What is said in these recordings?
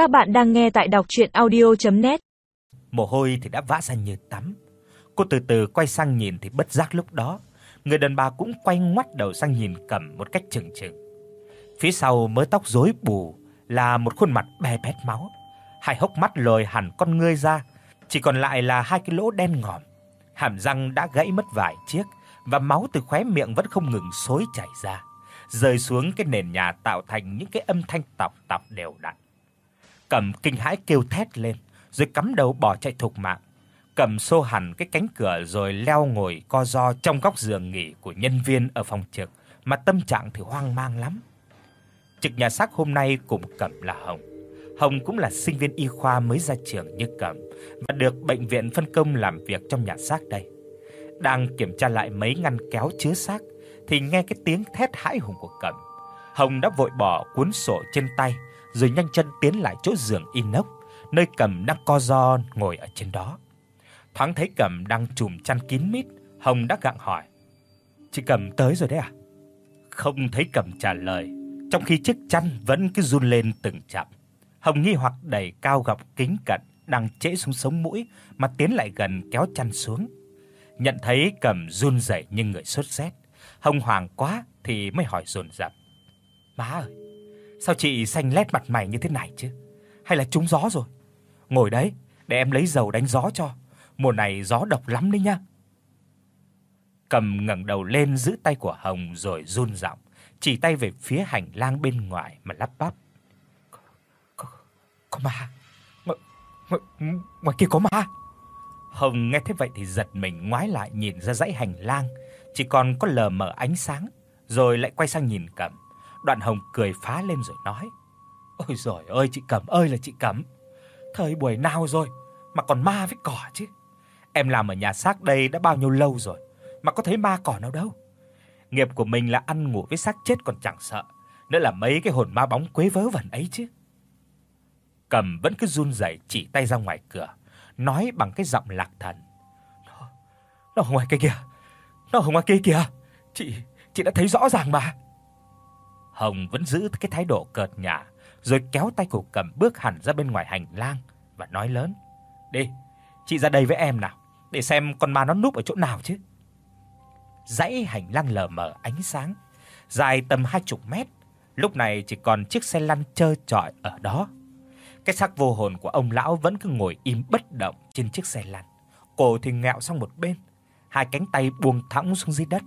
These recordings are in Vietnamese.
Các bạn đang nghe tại đọc audio net Mồ hôi thì đã vã ra như tắm. Cô từ từ quay sang nhìn thì bất giác lúc đó, người đàn bà cũng quay ngoắt đầu sang nhìn Cẩm một cách chừng chừng. Phía sau mớ tóc rối bù là một khuôn mặt bè bét máu, hai hốc mắt lồi hẳn con ngươi ra, chỉ còn lại là hai cái lỗ đen ngòm. Hàm răng đã gãy mất vài chiếc và máu từ khóe miệng vẫn không ngừng xối chảy ra, rơi xuống cái nền nhà tạo thành những cái âm thanh tọc tọc đều đặn. Cẩm kinh hãi kêu thét lên, rồi cắm đầu bỏ chạy thục mạng. Cầm xô hẳn cái cánh cửa rồi leo ngồi co ro trong góc giường nghỉ của nhân viên ở phòng trực, mà tâm trạng thì hoang mang lắm. Trực nhà xác hôm nay cùng Cẩm là Hồng. Hồng cũng là sinh viên y khoa mới ra trường như Cẩm và được bệnh viện phân công làm việc trong nhà xác đây. Đang kiểm tra lại mấy ngăn kéo chứa xác thì nghe cái tiếng thét hãi hùng của Cẩm. Hồng đã vội bỏ cuốn sổ trên tay rồi nhanh chân tiến lại chỗ giường inox, nơi Cẩm đang co ro ngồi ở trên đó. Thoáng thấy Cẩm đang trùm chăn kín mít, Hồng đã gặng hỏi: "Chị Cẩm tới rồi đấy à?" Không thấy Cẩm trả lời, trong khi chiếc chăn vẫn cứ run lên từng chậm. Hồng nghi hoặc đẩy cao gọc kính cận đang trễ xuống sống mũi mà tiến lại gần kéo chăn xuống. Nhận thấy Cẩm run rẩy như người sốt rét, Hồng hoảng quá thì mới hỏi dồn dập: "Má ơi, sao chị xanh lét mặt mày như thế này chứ? Hay là trúng gió rồi? Ngồi đấy, để em lấy dầu đánh gió cho. Mùa này gió độc lắm đấy nhá." Cầm ngẩng đầu lên giữ tay của Hồng rồi run giọng, chỉ tay về phía hành lang bên ngoài mà lắp bắp. "Có có ma. Ngoài, ngoài, ngoài kia có ma." Hồng nghe thế vậy thì giật mình ngoái lại nhìn ra dãy hành lang, chỉ còn có lờ mờ ánh sáng, rồi lại quay sang nhìn Cẩm. Đoạn Hồng cười phá lên rồi nói: "Ôi giời ơi chị Cẩm ơi là chị Cẩm. Thời buổi nào rồi mà còn ma với cỏ chứ? Em làm ở nhà xác đây đã bao nhiêu lâu rồi mà có thấy ma cỏ nào đâu. Nghiệp của mình là ăn ngủ với xác chết còn chẳng sợ, nữa là mấy cái hồn ma bóng quế vớ vẩn ấy chứ." Cẩm vẫn cứ run rẩy chỉ tay ra ngoài cửa, nói bằng cái giọng lạc thần. "Nó, nó ở ngoài kia kìa. Nó ở ngoài kia kìa. Chị chị đã thấy rõ ràng mà." Hồng vẫn giữ cái thái độ cợt nhả, rồi kéo tay của Cẩm bước hẳn ra bên ngoài hành lang và nói lớn: "Đi, chị ra đây với em nào, để xem con ma nó núp ở chỗ nào chứ." Dãy hành lang lờ mờ ánh sáng, dài tầm hai chục mét, lúc này chỉ còn chiếc xe lăn trơ trọi ở đó. Cái xác vô hồn của ông lão vẫn cứ ngồi im bất động trên chiếc xe lăn, cổ thì ngẹo sang một bên, hai cánh tay buông thõng xuống dưới đất.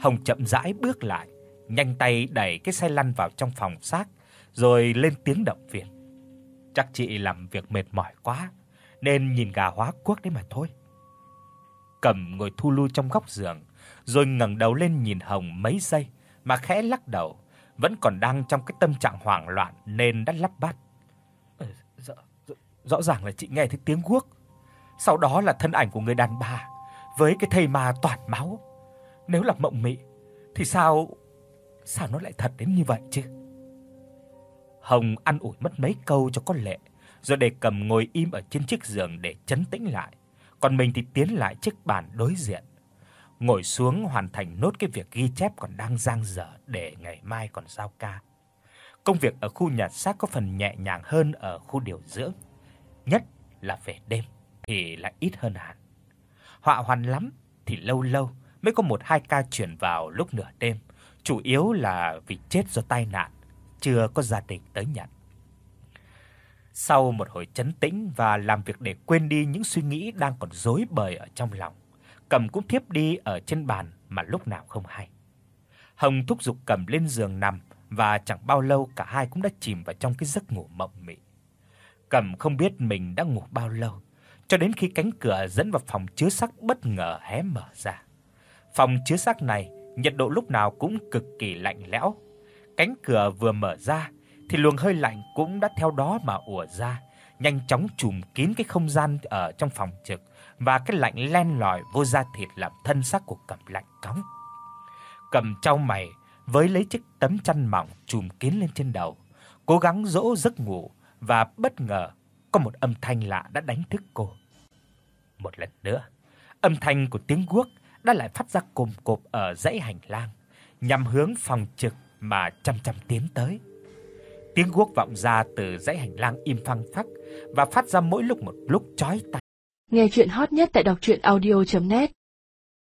Hồng chậm rãi bước lại, nhanh tay đẩy cái xe lăn vào trong phòng xác, rồi lên tiếng động viên. Chắc chị làm việc mệt mỏi quá nên nhìn gà hóa quốc đấy mà thôi. Cầm ngồi thu lu trong góc giường, rồi ngẩng đầu lên nhìn Hồng mấy giây mà khẽ lắc đầu, vẫn còn đang trong cái tâm trạng hoảng loạn nên đã lắp bắp. Ờ, "Rõ, rõ, rõ ràng là chị nghe thấy tiếng guốc. Sau đó là thân ảnh của người đàn bà với cái thây ma toàn máu. Nếu là mộng mị thì sao sao nó lại thật đến như vậy chứ?" Hồng ăn ủi mất mấy câu cho có lệ, rồi để cầm ngồi im ở trên chiếc giường để chấn tĩnh lại, còn mình thì tiến lại chiếc bàn đối diện, ngồi xuống hoàn thành nốt cái việc ghi chép còn đang dang dở để ngày mai còn giao ca. Công việc ở khu nhà xác có phần nhẹ nhàng hơn ở khu điều dưỡng, nhất là về đêm thì lại ít hơn hẳn. Họa hoàn lắm thì lâu lâu mới có một hai ca chuyển vào lúc nửa đêm, chủ yếu là vì chết do tai nạn, chưa có gia đình tới nhận. Sau một hồi trấn tĩnh và làm việc để quên đi những suy nghĩ đang còn rối bời ở trong lòng, Cầm cũng thiếp đi ở trên bàn mà lúc nào không hay. Hồng thúc giục Cầm lên giường nằm và chẳng bao lâu cả hai cũng đã chìm vào trong cái giấc ngủ mộng mị. Cầm không biết mình đã ngủ bao lâu, cho đến khi cánh cửa dẫn vào phòng chứa xác bất ngờ hé mở ra. Phòng chứa xác này, nhiệt độ lúc nào cũng cực kỳ lạnh lẽo. Cánh cửa vừa mở ra thì luồng hơi lạnh cũng đã theo đó mà ùa ra, nhanh chóng trùm kín cái không gian ở trong phòng trực và cái lạnh len lỏi vô da thịt làm thân xác của Cẩm lạnh cóng. Cầm trao mày với lấy chiếc tấm chăn mỏng trùm kín lên trên đầu, cố gắng dỗ giấc ngủ và bất ngờ có một âm thanh lạ đã đánh thức cô. Một lần nữa, âm thanh của tiếng guốc đã lại phát ra cồm cộp ở dãy hành lang, nhằm hướng phòng trực mà chăm chăm tiến tới. Tiếng guốc vọng ra từ dãy hành lang im phăng phắc và phát ra mỗi lúc một lúc chói tai. Nghe truyện hot nhất tại doctruyenaudio.net